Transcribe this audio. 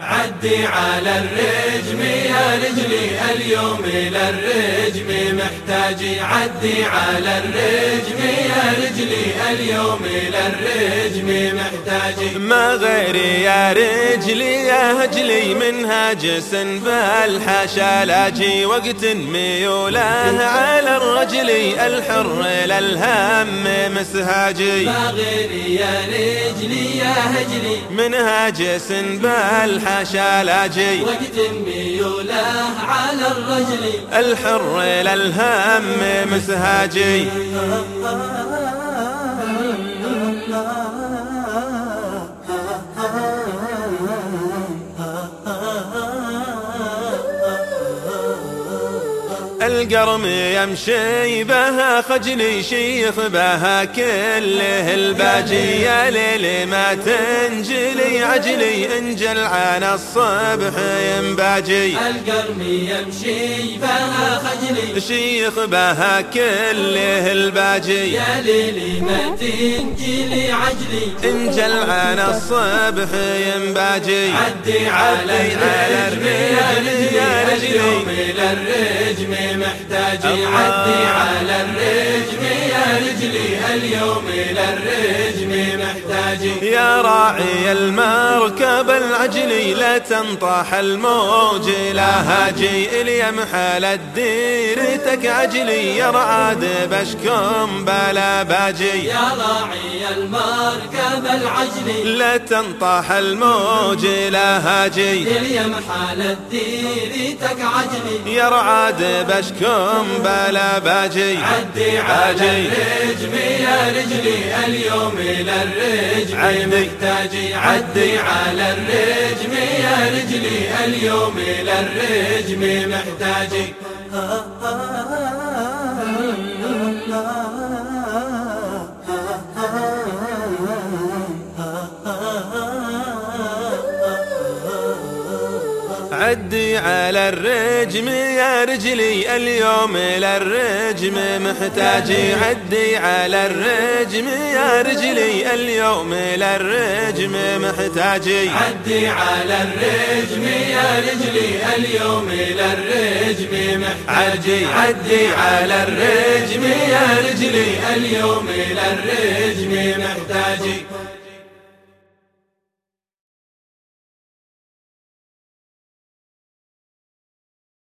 عدي على الرجم يا رجلي اليوم إلى الرجم محتاجي عدي على الرجم. اليوم إلى الرجم محتاجي. ما غيري يا رجلي يا هجلي منها جسن بالحشا لاجي وقت ميوله على الرجل الحر للهم مسهاجي. ما غيري يا رجلي يا هجلي منها جسن بالحشا شالاجي وقت ميوله على الرجل. الحر للهم مسهاجي. love. القرم يمشي بها خجلي شيخ بها كله الباجي يا ليل ما تنجلي عجلي انجل عن الصبح ينباجي القرم يمشي بها خجلي شيخ بها كله الباجي يا ليل ما تنجلي عجلي انجل عن الصبح ينباجي عدي على الرجل إلى الرجم محتاجي عدي على الرجم. يا رجلي اليوم إلى الرجم محتاجي يا راعي المركب العجلي لا تنطح الموج. لا هاجي اليمحل الديرتك عجلي يا رعاد بشكم بلا باجي. يا راعي المركب العجلي لا تنطح الموج لا هاجي. اليمحل الديرتك عجلي يا رعاد بشكم بلا باجي. عدي على الرجم يا رجلي اليوم إلى الرجم. محتاجي عدي على الرجم يا رجلي اليوم إلى الرجم. محتاجي. عدي على الرجم يا رجلي اليوم للرجم محتاجي. عدي على الرجم يا رجلي اليوم للرجم محتاجي. عدي على الرجم يا رجلي اليوم للرجم محتاجي. عدي على الرجم يا رجلي اليوم للرجم محتاجي.